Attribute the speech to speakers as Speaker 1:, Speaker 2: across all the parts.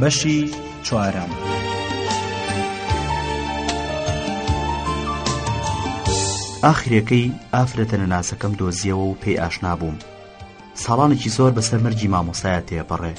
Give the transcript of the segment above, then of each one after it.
Speaker 1: بەشی چوارەم.
Speaker 2: ئاخرەکەی ئافرەتە نەناسەکەم دۆزیەوە و پێی ئاشنا بووم ساڵانێکی زۆر بەسەر مەرجی مامۆسایە تێپەڕێ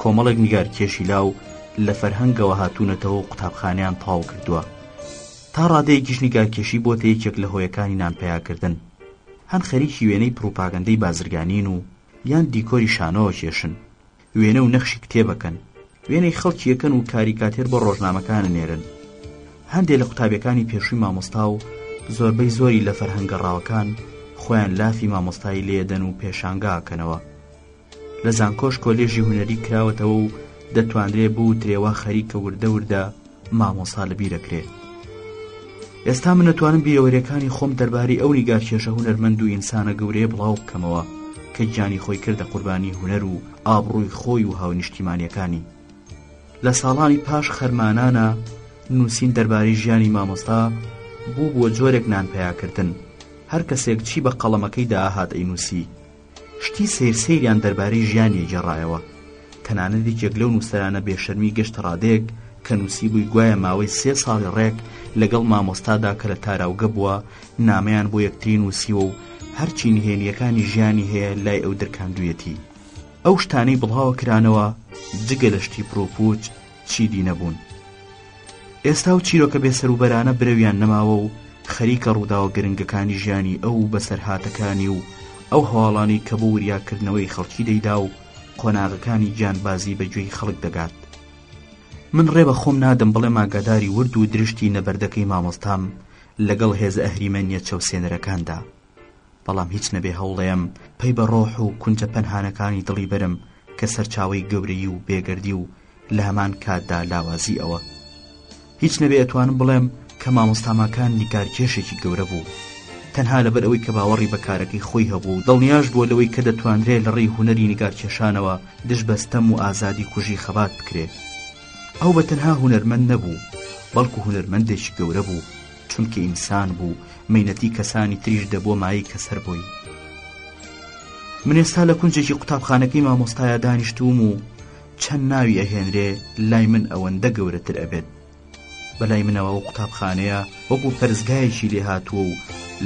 Speaker 2: کۆمەڵێک نیگار کێشی لا و لە فەرهەنگەوە هاتوونەتەوە و قوتابخانیان تاو کردووە تا ڕادەیەکیش نیگارکێشی بۆتە یەکێک لە هۆیەکانی نانپیاکردن هەن خەریکی وێنەی پروپاگەندەی بازرگانین و یان دیکۆری شانەوە کێشن وێنە و نەخشی کتێبەکەن وێنەی خەڵکی یەکەن و کاریکاتێر بۆ ڕۆژنامەکانە نێرن هەندێک لە قوتابیەکانی پێشووی مامۆستا و زۆربەی زۆری لە فەرهەنگەڕاوەکان خۆیان لافی مامۆستایی لێدەن و پێشانگاکەنەوە لە زانکۆش کۆلێژی هوەری کراوەتەوە و دەتوانرێ بوو درێوا خەریکە وردە وردە مامۆسا لە بیرەکرێ ئێستا من نەتوانم بیرەوەریەکانی خۆم دەربارەی ئەو نیگارکێشە هونەرمەند و ئینسانە گەورەیە بڵاو بکەمەوە کە گیانی خۆی کردە قوربانی هونەر و ئابڕووی خۆی و هاونیشتیمانیەکانی لە ساڵانی پاش خەرمانانە نووسین دەربارەی ژیانی مامۆستا بوو بۆ جۆرێک نانپیاکردن هەر کەسێک چی بە قەڵەمەکەی داهات ئەی نووسی شتی سەیر سەیریان دەربارەی ژیانیی گێڕایەوە، تەنانەت یەکێک لەو نووسەرانە بێ شەرمی گەشتە ڕادەیەک کە نووسیبووی گوایە ماوەی سێ ساڵی ڕێک لەگەڵ مامۆستادا کە لە تاراوگە بووە نامەیان بۆ یەکتری نووسیوە و هەرچی نهێنییەکانی ژیانی هەیە لای ئەو درکاندوویەتی. ئەو شتانەی بڵاوە کرانەوە جگە لە شتی پڕوپووچ، چیدی نەبوون ئێستا و چیرۆکە بێسەروبەرانە برەویان نەماوە و خەریکە ڕووداوە گرنگەکانی ژیانی ئەو و بەسەرهاتەکانی و ئەو هەواڵانی کە بۆ وریاکردنەوەی خەڵکی دەیدا و قۆناغەکانی گیانبازی بە گوێی خەڵک دەگات من ڕێ بە خۆم نادەم بڵێم ئاگاداری ورد و درشتی نەبەردەکەی مامۆستام لەگەڵ هێزە ئەهریمەنییە چەوسێنەرەکاندا بەڵام هیچ نەبێ هەوڵەیەم پەی بە ڕۆح و کونجە پەنهانەکانی دڵی بەرم کە سەرچاوەی گەورەیی و بێگەردی و لە هەمان کاتدا لاوازی ئەوە هیچ نەبێ ئەتوانم بڵێم کە مامۆستا ماکان نیگارکێشێکی گەورە بوو تەنها لەبەر ئەوەی کە باوەڕی بە کارەکەی خۆی هەبوو و دڵنیاش بووە لەوەی کە دەتوانرێ لە ڕێی هونەری نیگارکێشانەوە دژ بە ستەم و ئازادی کوژی خەبات بکرێ ئەو بە تەنها هونەرمەند نەبوو بەڵکو هونەرمەندێکی گەورە بوو چونکە ئینسان بوو مەینەتی کەسانی تریش دەبووە مایەی کەسەر بۆی من ئێستا لە کونجێکی قوتابخانەکەی مامۆستایە دانیشتووم و چەند ناوی ئەهێنرێ لای من ئەوەندە گەورەتر ئەبێت بەلای منەوە و قوتابخانەیە وەکو پەرزگایەکی لێ هاتووە و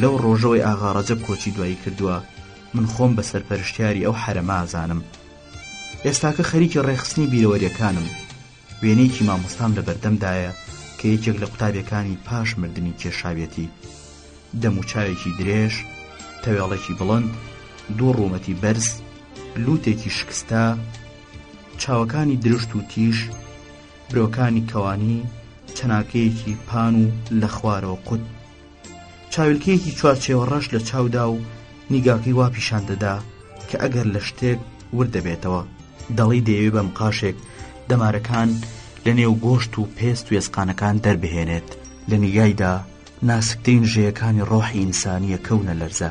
Speaker 2: لەو ڕۆژەوەی ئاغاڕەجە کۆچی دوایی کردووە من خۆم بە سەرپەرشتیاری ئەو حرەمازانم ئێستاکە خەریکی ڕێخستنی بیرەوەریەکانم وێنەیەکی مامۆستام لە بەردەمدایە کە یەکێک لە قوتابیەکانی پاش مردنی کێشاویەتی، دەموچاوێکی درێژ، تەوێڵێکی بڵند، دوو ڕوومەتی بەرز، لووتێکی شکستە، چاوەکانی درشت و تیژ، برۆکانی کەوانی، چەناکەیەکی پان و لە خوارەوە قوت. چاویلکەیەکی چوار چێوە ڕەش لە چاودا و نیگاکەی وا پیشان دەدا کە ئەگەر لە شتێک ورد دەبێتەوە دەڵی دەیەوێ بەم قاشێک دەمارەکان لە نێو گۆشت و پێست وێزقانەکان دەربهێنێت لە نیگایدا ناسکترین ژەیەکانی ڕۆحی ئینسانیە کەونە لەرزە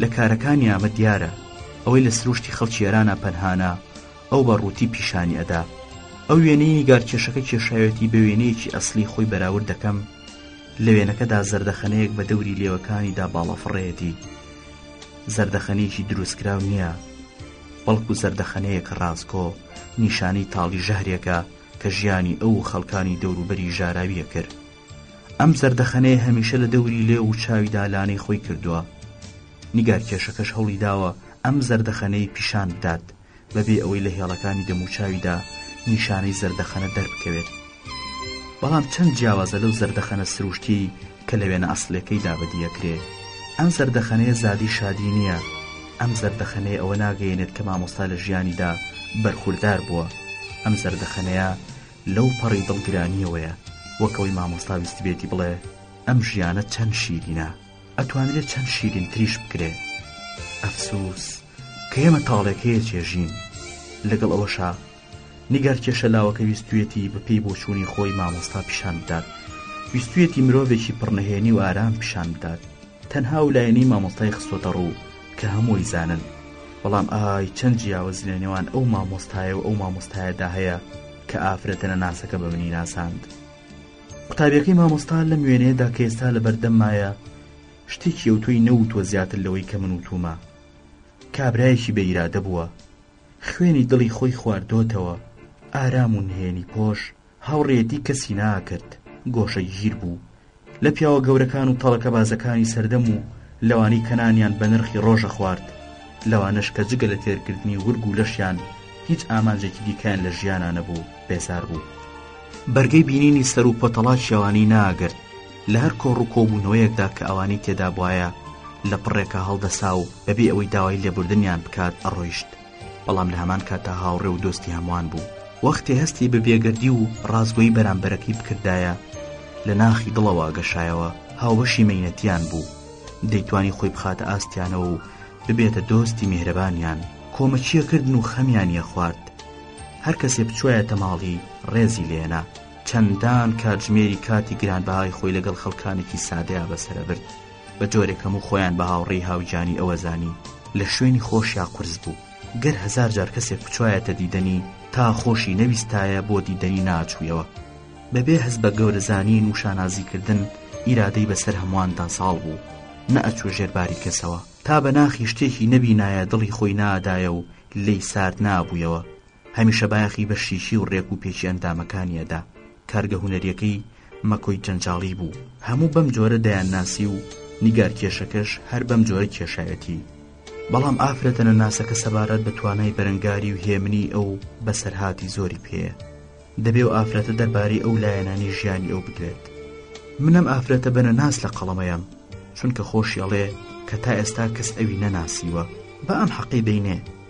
Speaker 2: لە کارەکانی ئامە دیارە ئەوەی لە سروشتی خەڵکی ئێرانا پەنهانە ئەو بە ڕووتی پیشانی ئەدا ئەو وێنەی نیگار کێشەکە کێشاوێتی بە وێنەیەکی ئەسلی خۆی بەراورد دەکەم لە وێنەکەدا زەردەخەنەیەک بە دەوری لێوەکانیدا باڵەفڕەیەتی زەردەخەنێکی دروستکراو نییە بەڵکو زەردەخەنەیەک ڕاستکۆ نیشانی تاڵی ژەهرێکە کە ژیانی ئەو خەڵکانی دەوروبەری ژاراویە کرد ئەم زەردەخەنەیە هەمیشە لە دەوری لێو و چاویدا لانەی خۆی کردووە. نیگارکێشەکەش هەوڵی داوە ئەم زەردەخەنەی پیشان بدات بەبێ ئەوەی لە هێڵەکانی دەموچاویدا نیشانەی زەردەخەنە دەربکەوێت. بەڵام چەند جیاوازە لەو زەردەخەنە سروشتیەی کە لە وێنە ئەسڵیەکەیدا بەدیەکرێ. ئەم زەردەخەنەیە زادی شادی نییە. ئەم زەردەخەنەیە ئەوە ناگەیەنێت کە مامۆستا لە ژیانیدا بەرخوردار بووە. ئەم زەردەخەنەیە لەو پەڕی دڵگرانیەوەیە وەکەوەی مامۆستا ویستبێتی بڵێ ئەم ژیانە چەند شیرینە ئەتوانرێ چەند شیرین تریش بکرێ ئەفسوس کە ئێمە تاڵێک هەیە چێژین لەگەڵ ئەوەشا نیگار کێشە لاوەکە ویستویەتی بەپێی بۆچوونی خۆی مامۆستا پیشان بدات ویستویەتی مرۆڤێکی پڕنەهێنی و ئارام پیشان بدات تەنها و لایەنی مامۆستای خستۆتە ڕوو کە هەموو ئەیزانن بەڵام ئای چەند جیاوزی لە نێوان ئەو مامۆستایە و ئەو مامۆستایەدا هەیە کە ئافرەتە نەناسەکە بە منی ناساند قوتابیەکەی مامۆستا لەم وێنەیەدا کە ئێستا لە بەردەم مایە شتێکی ئەو تۆی نەوتوە زیاتر لەوەی کە من وتومە کابرایەکی بە ئیرادە بووە خوێنی دڵی خۆی خواردۆتەوە ئارام و نهێنی پۆش هاوڕێیەتی کەسی ناکرد، گۆشەگیر بوو لە پیاوە گەورەکان و تەڵەکەبازەکانی سەردەم و لەوانەی کە نانیان بە نرخی ڕۆژە خوارد، لەوانەش کە جگە لە تێرکردنی ورگ و لەشیان هیچ ئامانجێکی دیکەیان لە ژیانا نەبوو، بێزار بوو. بەرگەی بینینی سەر و پەتەڵاکی ئەوانەی ناگرت، لە هەر کۆڕ و کۆبوونەوەیەکدا کە ئەوانەی تێدابوایە لە پڕێکا هەڵدەسا و بەبێ ئەوەی داوای لێبوردنیان بکات ئەڕۆیشت. بەڵام لە هەمان کاتدا هاوڕێ و دۆستی هەمووان بوو وەختێ هەستی بە بێگەردی و ڕاستگۆی بەرامبەرەکەی بکردایە لە ناخی دڵەوە گەشایەوە هاوبەشی مەینەتیان بوو دەیتوانی خۆی بخاتە ئاستیانەوە و ببێتە دۆستی میهرەبانیان کۆمەچیە کردن و خەمیانە خوارد هەر کەسێ بچوایە تەماڵی ڕێزی لێنا چەندان کاتژمێری کاتی گرانبەهای خۆی لەگەڵ خەڵکانێکی سادەیا بەسەرە برد بە جۆرێک هەموو خۆیان بە هاوڕێی هاوگیانی ئەوە زانی لە شوێنی خۆشیا قورس بوو گەر هەزار جار کەسێک بچوایەتە دیدەنی تا خۆشی نەویستایە بۆ دیدەنی ناچوویەوە بەبێ هەز بە گەورەزانین و شانازیکردن ئیرادەی بەسەر هەموواندا ساڵ بوو نەئەچوو ژێرباری کەسەوە تا بە ناخی شتێکی نەبینایە دڵی خۆی نادایە و لێی سارد نابوویەوە هەمیشە بایەخی بە شیکی و ڕێک و پێکی ئەندامەکانی ئەدا، کارگە هونەریەکەی مەکۆی جەنجاڵی بوو، هەموو بەم جۆرە دەیانناسی و نیگارکێشەکەش هەر بەم جۆرە کێشایەتی، بەڵام ئافرەتە نەناسەکە سەبارەت بە توانای بەرەنگاری و هێمنی ئەو بەسەرهاتی زۆری پێیە دەبێ و ئافرەتە دەربارەی ئەو لایەنانی ژیانی ئەو بدوێت. من ئەم ئافرەتە بە نەناس لە قەڵەمەیەم، چونکە خۆشی ئەڵێ کە تا ئێستا کەس ئەوی نەناسیوە، با ئەم حەقەی بەینێ،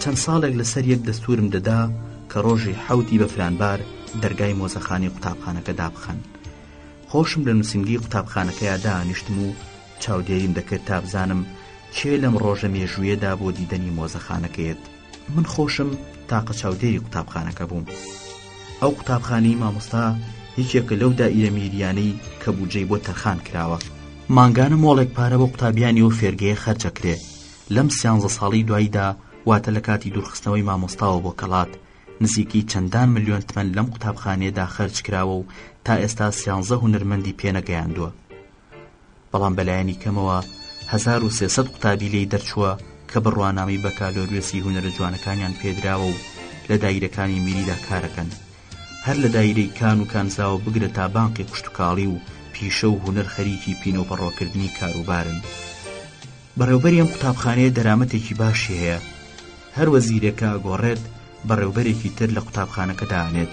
Speaker 2: چەند ساڵێک لەسەر یەک دەستورم دەدا کە ڕۆژی حەوتی بەفرانبار دەرگای مۆزەخانی قوتابخانەکە دابخەن خۆشم لە نووسنگی قوتابخانەکەیا دانیشتم و چاودێریم دەکرد تا بزانم کێ لەم ڕۆژە مێژوویەدا بۆ دیدەنی مۆزەخانەکەیەت من خۆشم تاقە چاودێری قوتابخانەکە بووم ئەو قوتابخانەی مامۆستا یەکێکە لەو دائیرە میریانەی کە بودجەی بۆ تەرخان کراوە مانگانە مۆڵێک پارە بۆ قوتابیانی و فێرگەیە خەرجەکرێ لەم سیانزە ساڵی دواییدا واتە لە کاتی دوورخستنەوەی مامۆستاوە بۆ کەڵات نزیکی چەندان ملیۆن تمەن لەم قوتابخانەیەدا خەرج کراوە و تا ئێستا سیانزە هونەرمەندی پێنەگەیاندووە بەڵام بەلایەنی کەمەوە 1300 قوتابی لی دەرچووە کە بڕوانامەی بەکالۆریۆسی هونەرە جوانەکانیان پێدراوە و لە دایرەکانی میریدا کارەکەن هەر لە دایرەی کان و کانزاوە بگرە تا بانقی کوشتتوکاڵی و پیشە و هونەر خەریکی پینۆپەڕۆکردنی کاروبارن. بەڕێوبەری ئەم قوتابخانەیە دەرامەتێکی باشی هەیە هەر وەزیرێکە گۆڕێت بەڕێوبەرێکی تر لە قوتابخانەکە دانێت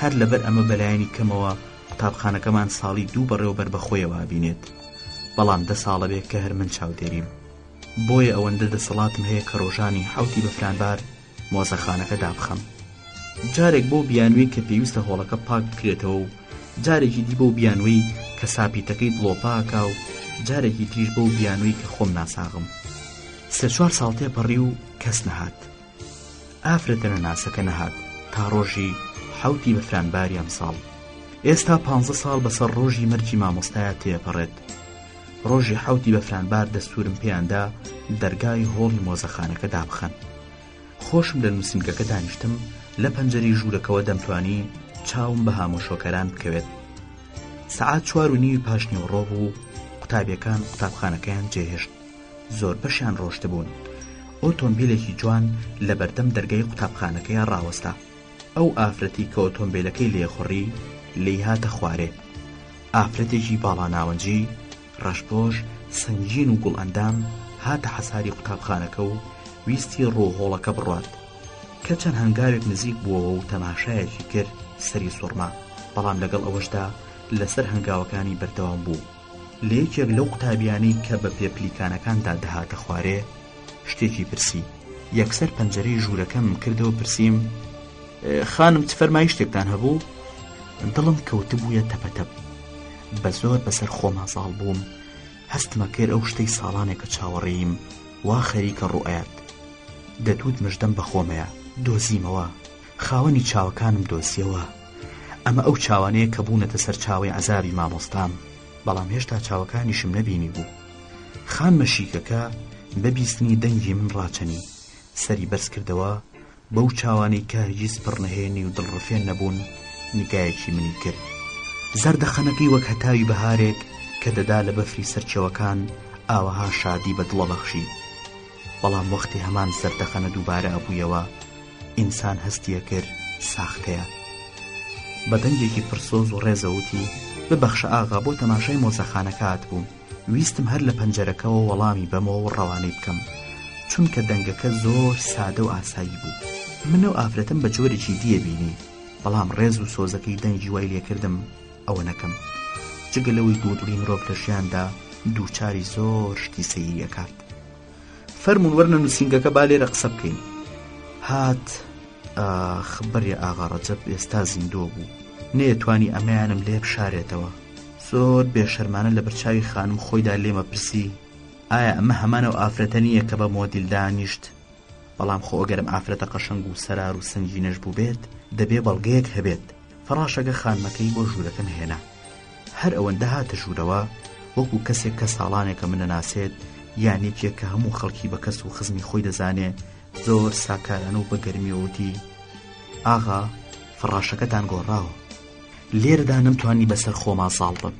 Speaker 2: هەر لەبەر ئەمە بەلایەنی کەمەوە قوتابخانەکەمان ساڵی دوو بەڕێوبەر بەخۆیەوە ئەبینێت بەڵام دە ساڵەبێ کە هەر من چاودێریم بۆیە ئەوەندە دەسەڵاتم هەیە کە ڕۆژانی حەوتی بەفرانبار مۆزەخانەکە دابخەم. جارێک بەو بیانووی کە پێویستە هۆڵەکە پاک بکرێتەوە و جارێکی دی بەو بیانووی کە ساپیتەکەی دڵۆپاکا و جارێکی تریش بەو بیانووی کە خۆم ناساغم. سێ چوار ساڵ تێپەڕی و کەس نەهات. ئافرەتە نەناسەکە نەهات تا ڕۆژی حەوتی بەفرانباری ئەمساڵ. ئێستا پانزە ساڵ بەسەر ڕۆژی مەرگی مامۆستایا تێپەڕێت. ڕۆژی حەوتی بەفرانبار دەستورم پێیان دا دەرگای هۆڵی مۆزەخانەکە دابخەن خۆشم لە نووسینگەکە دانیشتم لە پەنجەری ژوورەکەوە دەمتوانی چاوم بە هامۆشۆکەران بکەوێت سعات چوار و نیوی پاشنیوەڕۆ بوو قوتابیەکان قوتابخانەکەیان جێهێشت زۆر بەشیان ڕۆشتبوون ئۆتۆمبیلێکی جوان لە بەردەم دەرگای قوتابخانەکەی ڕاوەستا ئەو ئافرەتی کە ئۆتۆمبیلەکەی لێخوڕی لی هاتە خوارێ ئافرەتێکی باڵاناوەنجی ڕەشپۆش سەنگین و گوڵئەندام هاتە حەساری قوتابخانەکە و ویستی ڕوو هۆڵەکە بڕوات کە چەند هەنگاوێک نزیک بووەوە و تەماشایەکی کرد سەری سوڕما بەڵام لەگەڵ ئەوەشدا لەسەر هەنگاوەکانی بەردەوام بوو لە یەکێک لەو قوتابیانەی کە بە پێ پلیکانەکاندا دەهاتە خوارێ شتێکی پرسی یەکسەر پەنجەرەی ژوورەکەم کردەوە پرسییم خانم چ فەرمایی شتێکتان هەبوو دڵم کەوتبووە تەپەتەپ بە زۆر بەسەر خۆما ساڵ بووم هەستمە کرد ئەو شتەی ساڵانێکە چاوەڕێیم وا خەریکە ڕوئات دەتوت مژدەم بەخۆمەیە دۆزیمەوە خاوەنی چاوەکانم دۆسیەوە ئەمە ئەو چاوانەیە کە بوونەتە سەر چاوی عذابی مامۆستام بەڵام هێشتا چاوەکانیشم نەبینی بوو خانمە شیکەکە بە بیستنی دەنگی من ڕاچەنی سەری بەرز کردەوە بەو چاوانەی کە هەرگیز پڕنەهێنی و دڵڕفێن نەبوون نیگایەکی منی کرد زەردەخەنەکەی وەک هەتاوی بەهارێک کە دەدا لە بەفری سەرچەوەکان ئاوەها شادی بە دڵە بەخشی بەڵام وەختی هەمان زەردەخەنە دووبارە ئەبوویەوە ئینسان هەستیە کرد ساختەیە بە دەنگێکی پرسۆز و ڕێزەوتی ببەخشە ئاغا بۆ تەماشای مۆزەخانەکات بووم ویستم هەر لە پەنجەرەکەوە وەڵامی بەمەوە و ڕەوانەی بکەم، چونکە دەنگەکە زۆر سادە و ئاسایی بوو. من ئەو ئافرەتەم بە جۆرێکی دییە بینی، بەڵام ڕێز و سۆزەکەی دەنگی وای لێکردم ئەوە نەکەم. جگە لەوەی دوودڵی مرۆڤ لە ژیاندا دووچاری زۆر شتی سەیری ئەکات. فەرموون وەرنە نووسینگەکە با لێرە قسە بکەین. هات، ئاخ، بەرێ ئاغا ڕەجەب ئێستا زیندووە بوو، نەیەتوانی ئەمەیانم لێ بشارێتەوە. زۆر بێ شەرمانە لە بەرچاوی خانم خۆیدا لێمە پرسی ئایا ئەمە هەمان و ئافرەتە نییە کە بە مۆدیل دانیشت بەڵام خۆ ئەگەرم ئافرەتە قەشەنگ و سەرار و سنگینەش بووبێت دەبێ بەڵگەیەک هەبێت فەڕاشەکە خانمەکەی بۆ ژوورەکەم هێنا هەر ئەوەندە هاتە ژوورەوە وەکو کەسێک کە ساڵانێکە من نەناسێت یان یەکێک کە هەموو خەڵکی بە کەس و خزمی خۆی دەزانێ زۆر ساکاران و بە گەرمیەوەتی ئاغا فەڕاشەکەتان گۆڕاوە لێرەدا نەمتوانی بەسەر خۆما زاڵ بم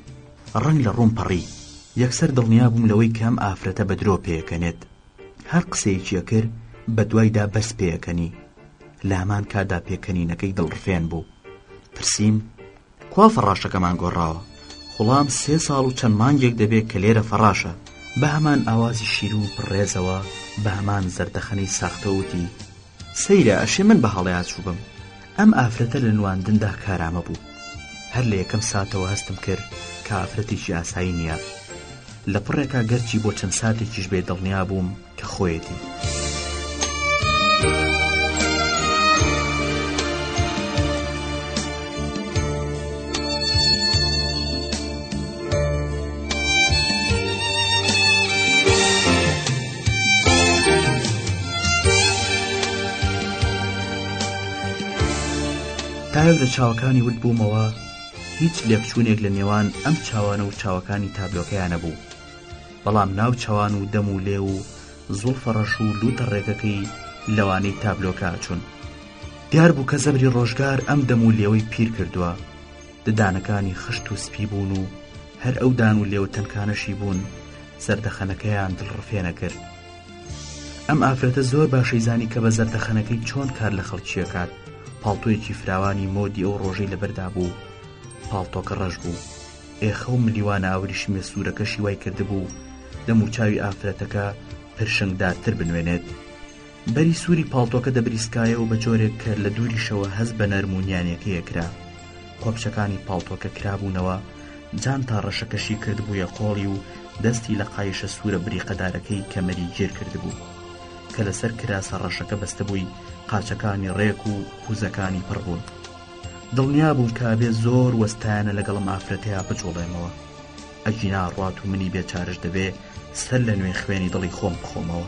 Speaker 2: ڕەنگ لە ڕووم پەڕی یەکسەر دڵنیا بووم لەوەی کە ئەم ئافرەتە بە درۆ پێکەنێت هەر قسەیەکی ئەکرد بە دوایدا بەرز پێکەنی لامان کادا پێکەنینەکەی دڵڕفێن بوو پرسیم کوا فەڕاشەکەمان گۆڕاوە خوڵام سێ ساڵ و چەند مانگێک دەبێت کە لێرە فەڕاشە بە هەمان ئاوازی شیر و پڕێزەوە بە هەمان زەردەخەنەی ساختەوتی سەیرە ئەشێ من بە هەڵەیا چووبم ئەم ئافرەتە لە نواندندا کارامە بوو هەر لە یەکەم ساتەوە هەستم کرد کە ئافرەتێکی ئاسایی نییە لە پڕێکا گەرچی بۆ چەند ساتێکیش بێ دڵنیا بووم کە خۆیەتی. تایەک لە چاوەکانی ورد بوومەوە هیچ لێکچوونێک لە نێوان ئەم چاوانە و چاوەکانی تابلۆکەیان نەبوو بەڵام ناو چاوان و دەم و لێو و زوڵفە ڕەش و لووتە ڕێگەکەی لەوانەی تابلۆکە چوون دیار بوو کە زەبری ڕۆژگار ئەم دەم و لێوەی پیر کردووە ددانەکانی خشت و سپی بوون و هەر ئەو دان و لێو تەنکانەشی بوون زەردەخەنەکەیان دڵڕفێنە کرد ئەم ئافرەتە زۆر باشەی زانی کە بە زەردەخەنەکەی چۆن کار لە خەڵکیەکات پاڵتۆیەکی فراوانی مۆدی ئەو ڕۆژەی لەبەردا بوو پاڵتۆکە ڕەش بوو ئێخە و ملیوان ئاوریشمە سوورەکەشی وای کردبوو دەموچاوی ئافرەتەکە پرشنگدارتر بنوێنێت بەری سووری پاڵتۆکە دەبریسکایەوە بە جۆرێک کە لە دووریشەوە هەست بە نەرم و نیانیەکەی ئەکرا. قۆپچەکانی پاڵتۆکە کرابوونەوە، جانتا ڕەشەکەشی کردبوویە قۆڵی و دەستی لە قایشە سوورە بریقەدارەکەی کەمەری گیر کردبوو، کە لەسەر کراسە ڕەشەکە بەستبووی، قاچەکانی ڕێک و پووزەکانی پڕ بوون. دڵنیا بووم کە ئەبێ زۆر وەستایانە لەگەڵ ئەم ئافرەتەیا بجووڵێمەوە. ئەگینا ڕات و منی بێچارەش دەبێ سەر لە نوێ خوێنی دڵی خۆم بخۆمەوە.